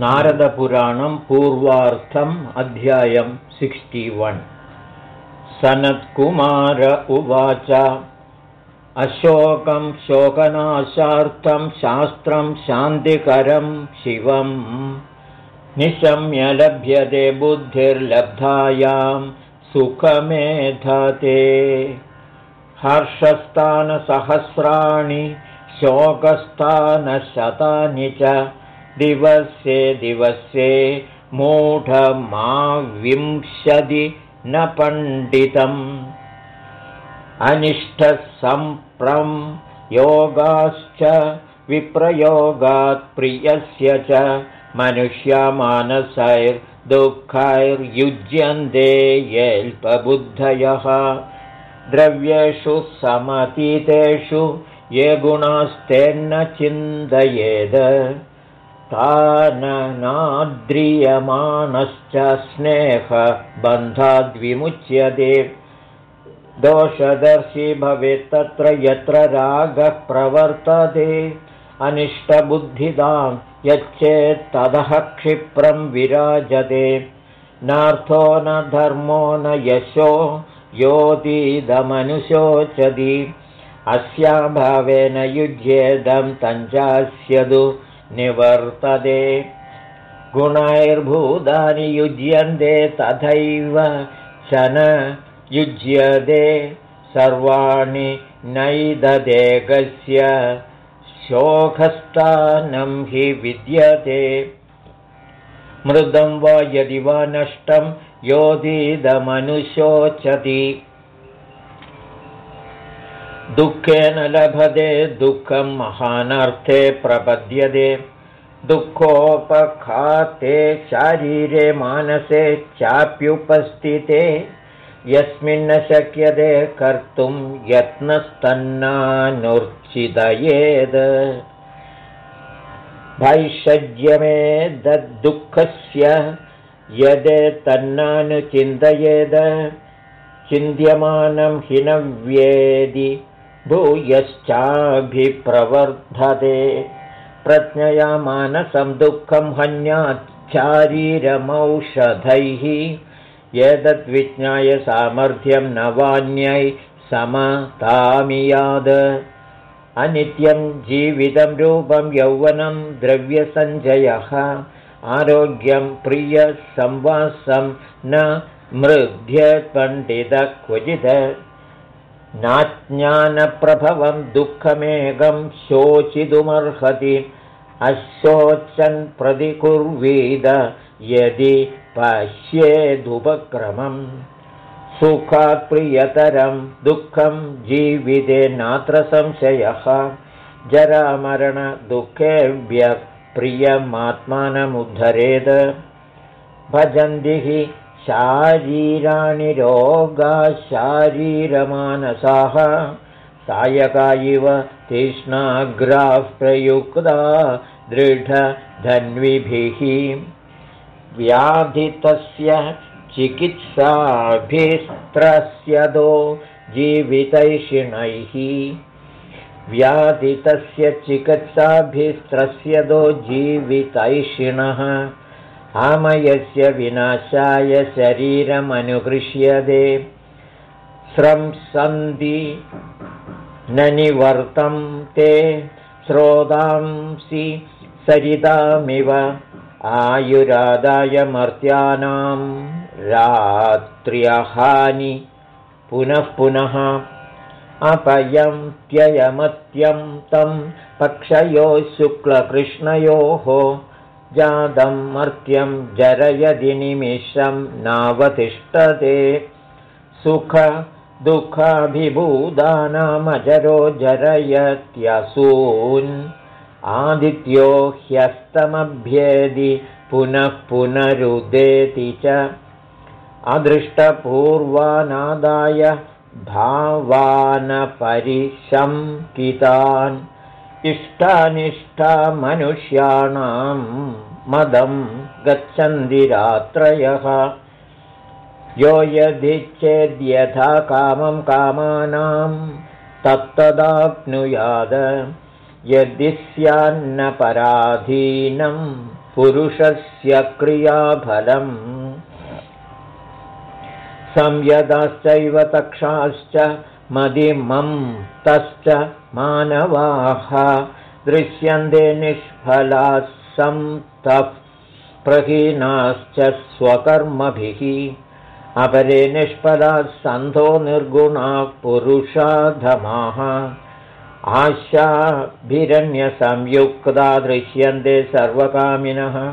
नारदपुराणं पूर्वार्थम् अध्यायं सिक्स्टिवन् सनत्कुमार उवाच अशोकं शोकनाशार्थं शास्त्रं शान्तिकरं शिवम्। निशम्य लभ्यते बुद्धिर्लब्धायां सुखमेधते। हर्षस्थानसहस्राणि शोकस्थानशतानि च दिवसे दिवसे मूढमाविंशति न पण्डितम्। अनिष्टसम्प्रं योगाश्च विप्रयोगात् प्रियस्य च मनुष्यमानसैर्दुःखैर्युज्यन्ते येल्पबुद्धयः। द्रव्येषु समतीतेषु ये गुणास्तेन्न चिन्तयेद् ताननाद्रियमाणश्च स्नेहबन्धाद्विमुच्यते दोषदर्शी भवेत् तत्र यत्र रागः प्रवर्तते। अनिष्टबुद्धिदां यच्चेत्ततः क्षिप्रं विराजते। नार्थो न धर्मो न यशो योतीदमनुशोचति अस्याभावेन युज्येदं तञ्चास्यदु निवर्तते। गुणैर्भूतानि युज्यन्ते तथैव शन युज्यते। सर्वाणि नैददेकस्य शोकस्थानं हि विद्यते। मृदं वा यदि वा नष्टं योधीदमनुशोचति दुःखेन लभते दुःखं महानर्थे प्रपद्यते। दुःखोपखाते शारीरे मानसे चाप्युपस्थिते। यस्मिन्न शक्यते कर्तुं यत्नस्तन्नानुर्चितयेद्। भैषज्यमेदुःखस्य यदेतन्नानुचिन्तयेद् चिन्त्यमानं हि न व्येदि भूयश्चाभिप्रवर्धते। प्रज्ञया मानसं दुःखं हन्याच्छारीरमौषधैः। एतद्विज्ञाय सामर्थ्यं नवान्यै समतामियाद। अनित्यं जीवितं रूपं यौवनं द्रव्यसञ्जयः आरोग्यं प्रियसंवासं न मृध्यपण्डितः क्वचित् नाज्ञानप्रभवं दुःखमेकं शोचितुमर्हति। अशोचन् प्रतिकुर्वीद यदि पश्येदुपक्रमं। सुखात् प्रियतरं दुःखं जीविते नात्र संशयः। जरामरणदुःखेभ्यः प्रियमात्मानमुद्धरेत् भजन्ति हि शारीराणि रोगाशारीरमानसाः सायका इव तीक्ष्णाग्राः प्रयुक्ता दृढधन्विभिः। व्याधितस्य चिकित्साभिस्त्रस्यदो जीवितैषिणैः। व्याधितस्य चिकित्साभिस्त्रस्यदो जीवितैषिणः आमयस्य विनाशाय शरीरमनुगृह्यते। स्रंसन्ति न निवर्तं ते श्रोतांसि सरितामिव आयुरादाय मर्त्यानां रात्र्यहानि पुनः पुनः अपयं त्ययमत्यं तं पक्षयोः शुक्लकृष्णयोः जातं मर्त्यं जरयदि निमिषं नावतिष्ठते। सुखदुःखाभिभूतानामजरो जरयत्यसून्। आदित्यो ह्यस्तमभ्येदि पुनः पुनरुदेति च। अदृष्टपूर्वानादाय भावानपरिशङ्कितान् इष्टानिष्टामनुष्याणां मदं गच्छन्ति रात्रयः। यो यदिच्छेद्यथा कामं कामानां तत्तदाप्नुयाद। यदि स्यान्नपराधीनं पुरुषस्य क्रियाफलम्। संयदाश्चैव तक्षाश्च मदिमं तश्च मानवाः दृश्यन्ते निष्फलाः सन्तः प्रहीनाश्च स्वकर्मभिः। अपरे निष्फलाः सन्धो निर्गुणाः पुरुषाधमाः। आशाभिरण्यसंयुक्ता दृश्यन्ते सर्वकामिनः।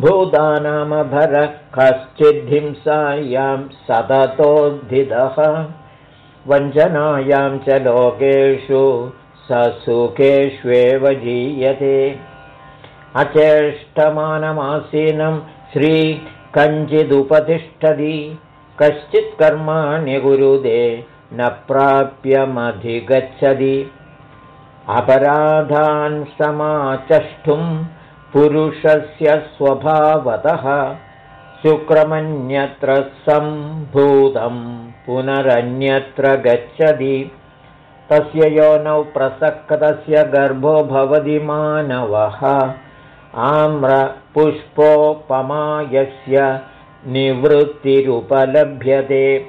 भूतानामभरः कश्चिद्धिंसायां सततोद्धितः वञ्चनायां च लोकेषु ससुखेष्वेव जीयते। अचेष्टमानमासीनं श्रीकञ्चिदुपतिष्ठति। कश्चित् कर्माणि गुरुदे न प्राप्यमधिगच्छति। अपराधान् समाचष्टुं पुरुषस्य स्वभावतः शुक्रमन्यत्र सम्भूतं पुनरन्यत्र गच्छति। तस्य योनौ प्रसक्तस्य गर्भो भवति मानवः। आम्रपुष्पोपमायस्य निवृत्तिरुपलभ्यते।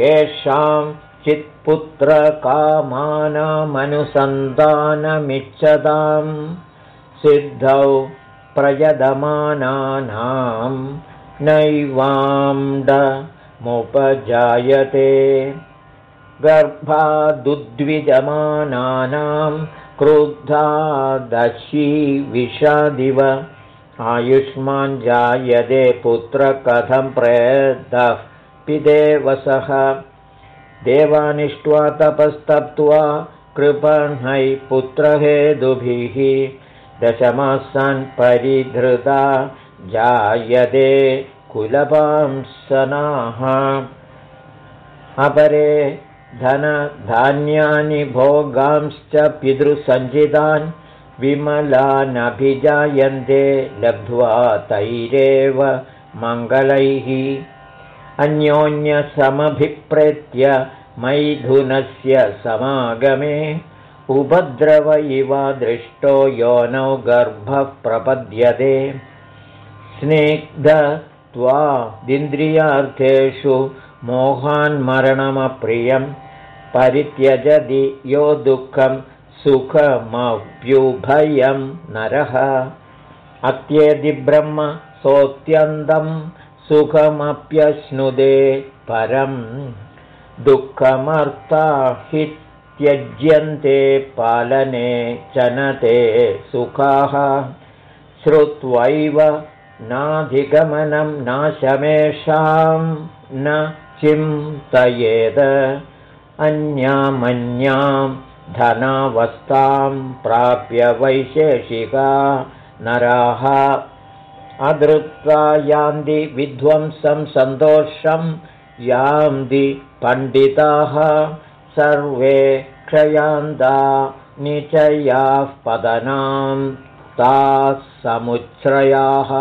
केषां चित्पुत्रकामानामनुसन्धानमिच्छताम् सिद्धौ प्रयदमानानां नैवाण्डमुपजायते गर्भादुद्विजमानानां क्रुद्धादशी विषादिव। आयुष्मान् जायते पुत्रकथं प्रयतः पिदेवसः देवानिष्ट्वा तपस्तप्त्वा कृपह्नै पुत्रहेदुभिः दशमासान् परिधृता जायते कुलपांसनाः अपरे धनधान्यानि भोगांश्च पितृसञ्चितान् विमलानभिजायन्ते लब्ध्वा तैरेव मङ्गलैः। अन्योन्यसमभिप्रेत्य मैथुनस्य समागमे उपद्रव इव दृष्टो योनौ गर्भः प्रपद्यते स्निग्धत्वादिन्द्रियार्थेषु मोहान्मरणमप्रियं परित्यजति यो दुःखं सुखमप्युभयं नरः। अत्यधिब्रह्म सोऽत्यन्तं सुखमप्यश्नुदे परं दुःखमर्ता हि त्यज्यन्ते पालने चनते सुखाः श्रुत्वैव नाधिगमनं नाशमेषां न चिन्तयेद। अन्यामन्यां धनावस्थां प्राप्य वैशेषिका नराः अधृत्वा यान्ति विध्वंसं सन्तोषं यान्ति पण्डिताः। सर्वे क्षयान्ता निचयाः पदनां ताः समुच्छ्रयाः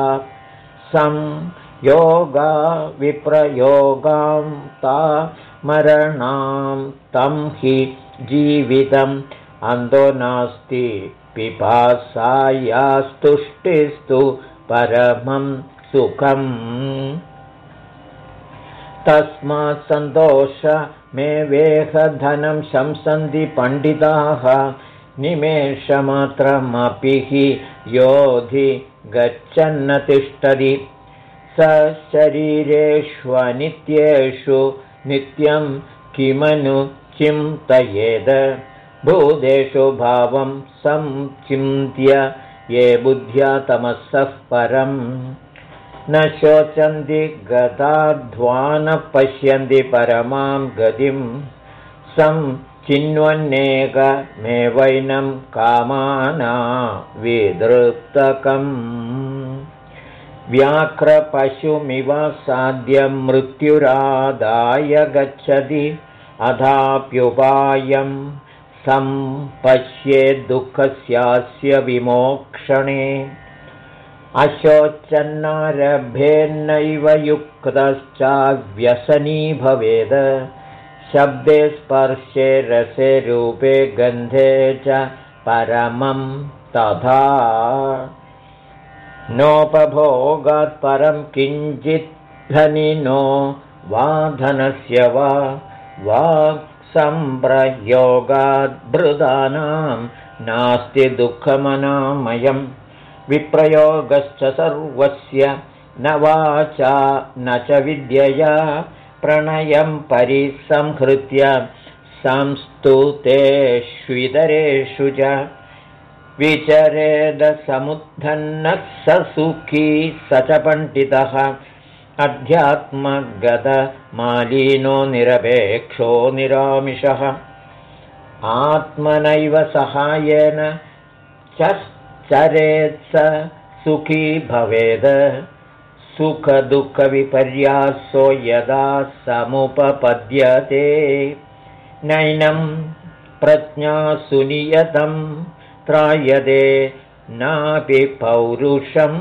संयोगा विप्रयोगां ता मरणां तं हि जीवितम्। अन्तो नास्ति पिपासायास्तुष्टिस्तु परमं सुखम्। तस्मात् सन्तोष मे वेहधनं शंसन्ति पण्डिताः निमेषमात्रमपि हि योधि गच्छन्न तिष्ठति स शरीरेष्वनित्येषु नित्यं किमनु चिन्तयेद भूतेषु भावं संचिन्त्य ये बुद्ध्या तमसः परम्। न शोचन्ति गताध्वानः पश्यन्ति परमां गतिं। सं चिन्वन्नेकमेवैनं कामाना विदृप्तकम्। व्याघ्रपशुमिव साध्यं मृत्युरादाय गच्छति अधाप्युपायं सम्पश्येद्दुःखस्यास्य विमोक्षणे। अशोचन्नारभेन्नैव युक्तश्चाव्यसनी भवेद शब्दे स्पर्शे रसे रूपे गन्धे च परमं तथा। नोपभोगात् परं किञ्चित् धनिनो वा धनस्य वा वाक्सम्प्रयोगाद्भृदानां नास्ति दुःखमनामयम्। विप्रयोगश्च सर्वस्य न वाचा न च विद्यया प्रणयं परिसंहृत्य संस्तुतेष्वितरेषु च विचरेदसमुत्थन्नः स सुखी स च पण्डितः अध्यात्मगतमालीनो निरपेक्षो निरामिषः आत्मनैव सहायेन चरेत् स सुखी भवेद सुखदुःखविपर्यासो यदा समुपपद्यते। नैनं प्रज्ञासुनियतं त्रायते नापि पौरुषं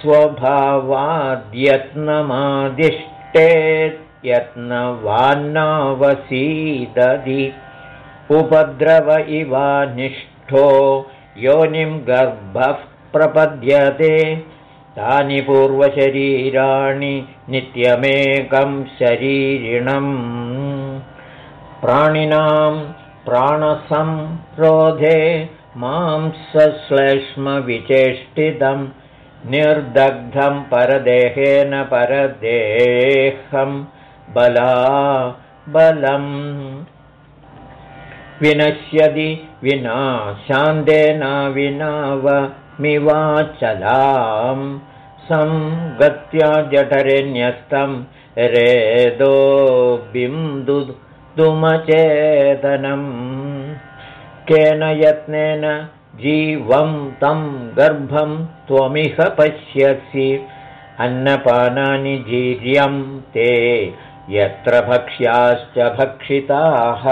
स्वभावाद्यत्नमादिष्टेत्यत्नवान्नावसीदधि उपद्रव इवानिष्ठो योनिं गर्भः प्रपद्यते तानि पूर्वशरीराणि नित्यमेकं शरीरिणम्। प्राणिनां प्राणसंरोधे मांसश्लेष्मविचेष्टितं निर्दग्धं परदेहेन परदेहं बला बलम्। विनश्यति विना शान्तेन विनावमिवाचलां सङ्गत्या जठरेण्यस्तं रेदो बिन्दुदुमचेतनम् केन यत्नेन जीवं तं गर्भं त्वमिह पश्यसि। अन्नपानानि जीर्यं ते यत्र भक्ष्याश्च भक्षिताः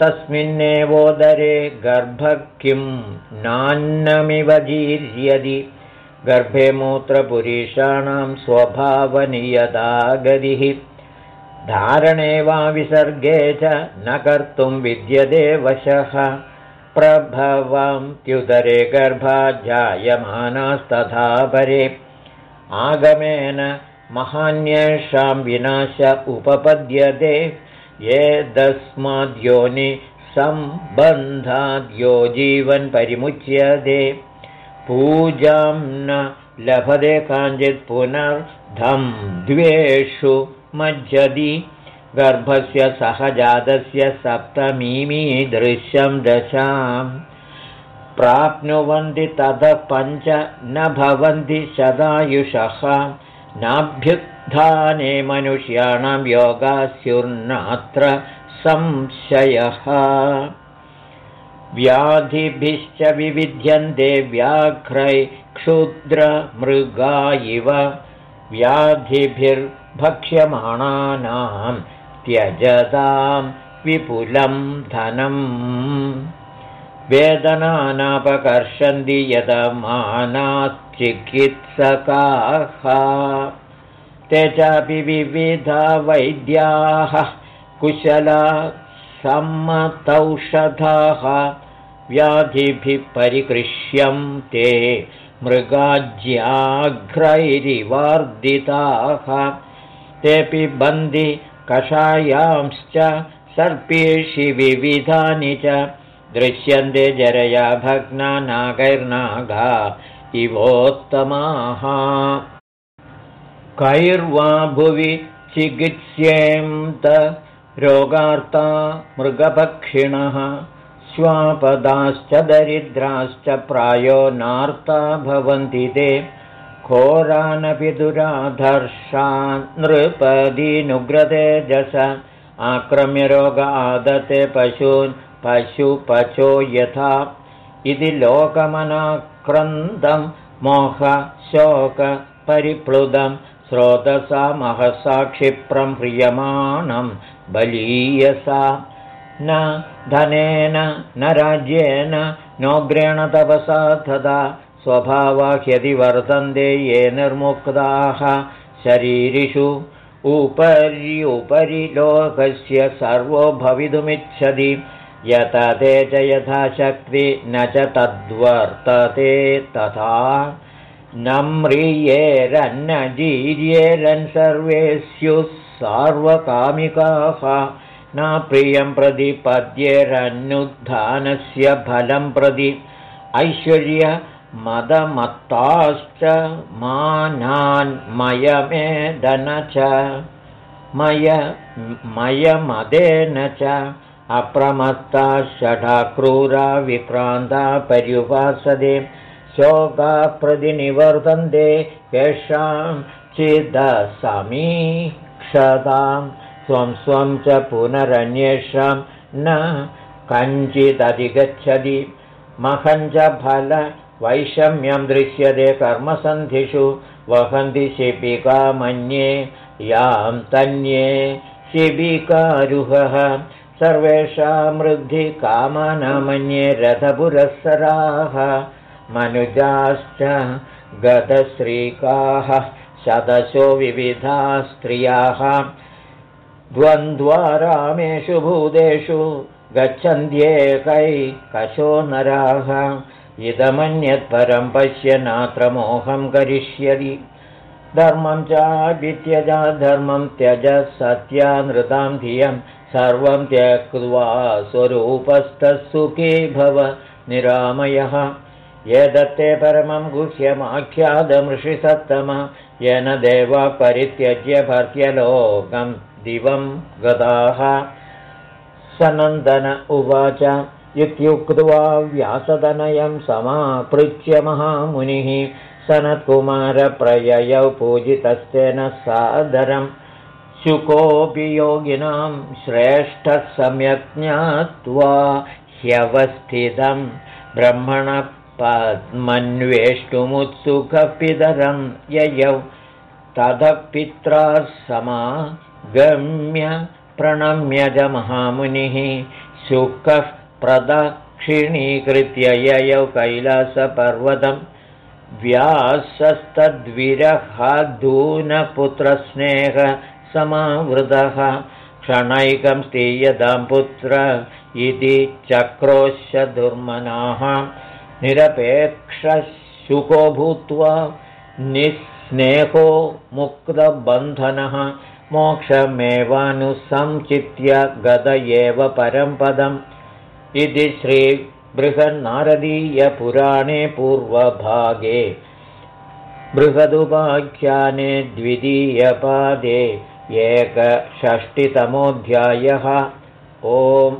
तस्मिन्नेवोदरे गर्भ किं नान्नमिव जीर्यदि गर्भे मूत्रपुरीषाणां स्वभावनियता गतिः धारणे वा विसर्गे च न कर्तुं विद्यते वशः। प्रभवन्त्युदरे गर्भा जायमानास्तथा परे। आगमेन महान्येषां विनाश उपपद्यते येदस्माद्योनि सम्बन्धाद्यो जीवन् परिमुच्यते। पूजां न लभते काञ्चित् पुनर्धं द्वेषु मज्जति। गर्भस्य सहजातस्य सप्तमीमीदृश्यं दशाम्। प्राप्नुवन्ति ततः पञ्च न भवन्ति शदायुषः नाभ्युत्थाने मनुष्याणां योगास्युर्नात्र संशयः। व्याधिभिश्च विविध्यन्ते व्याघ्रै क्षुद्रमृगा इव व्याधिभिर्भक्ष्यमाणानां त्यजतां विपुलं धनम् वेदनानापकर्षन्ति यतमानाश्चिकित्सकाः ते चापि विविधा वैद्याः कुशला सम्मतौषधाः व्याधिभिः परिकृष्यं ते मृगाज्याघ्रैरिवार्दिताः तेऽपि बन्धि कषायांश्च सर्पेषि विविधानि च दृश्यन्ते जरया भग्ना नागैर्नागा इवोत्तमाः कैर्वा भुवि चिकित्स्येन्त रोगार्ता मृगपक्षिणः स्वापदाश्च दरिद्राश्च प्रायो नार्ता भवन्ति ते। घोरानपि दुराधर्षा नृपदीनुग्रतेजस आक्रम्य रोग आदते पशून् पशुपचो यथा। इति लोकमनाक्रन्दं मोहशोकपरिप्लुदं स्रोतसा महसा क्षिप्रं ह्रियमाणं बलीयसा। न धनेन न राज्येन नोग्रेण तपसा तदा स्वभावाह्यति वर्तन्ते ये निर्मुक्ताः। शरीरिषु उपर्युपरि लोकस्य सर्वो भवितुमिच्छति। यत ते च यथाशक्ति न च तद्वर्तते तथा न म्रियेरन्न जीर्येरन् सर्वे स्युः सार्वकामिकाः न प्रियं प्रतिपद्येरन्नुद्धानस्य फलं प्रति ऐश्वर्यमदमत्ताश्च मानान्मयमेदन च मय मयमदेन च अप्रमत्ता षडाक्रूरा विक्रान्ता पर्युपासदे शोका प्रतिनिवर्तन्ते येषां चिदसमीक्षतां स्वं स्वं च पुनरन्येषां न कञ्चिदधिगच्छति। महञ्च फलवैषम्यं दृश्यते कर्मसन्धिषु वहन्ति शिपिका मन्ये यां तन्ये शिबिकारुहः। सर्वेषां वृद्धिकामनमन्ये रथपुरःसराः मनुजाश्च गतश्रीकाः शतशो विविधा स्त्रियाः। द्वन्द्वारामेषु भूतेषु गच्छन्त्येकैकशो नराः। इदमन्यत्परं पश्य नात्र मोहं करिष्यति। धर्मं चाभित्यजा धर्मं त्यज सत्या नृतां धियं सर्वं त्यक्त्वा स्वरूपस्थः सुखी भव निरामयः दत्ते परमं गुह्यमाख्यातमृषिसत्तम येन देवा परित्यज्य भर्त्यलोकं दिवं गताः सनन्दन उवाच इत्युक्त्वा व्यासदनयं समापृच्य महामुनिः सनत्कुमारप्रययौ पूजितस्तेन सादरम् शुकोऽपि योगिनां श्रेष्ठः सम्यक् ज्ञात्वा ह्यवस्थितं ब्रह्मणपद्मन्वेष्टुमुत्सुखपितरं ययौ ततः पित्रा समागम्य प्रणम्य च महामुनिः शुकः प्रदक्षिणीकृत्य ययौ कैलासपर्वतं व्यासस्तद्विरहादूनपुत्रस्नेह समावृतः क्षणैकं स्थीयतां पुत्र इति चक्रोश्च निरपेक्षशुको भूत्वा निःस्नेहो मुक्तबन्धनः मोक्षमेवानुसंचित्य गत एव परम्पदम् इति श्रीबृहन्नारदीयपुराणे पूर्वभागे बृहदुपाख्याने द्वितीयपादे एकषष्टितमोऽध्यायः। ओम्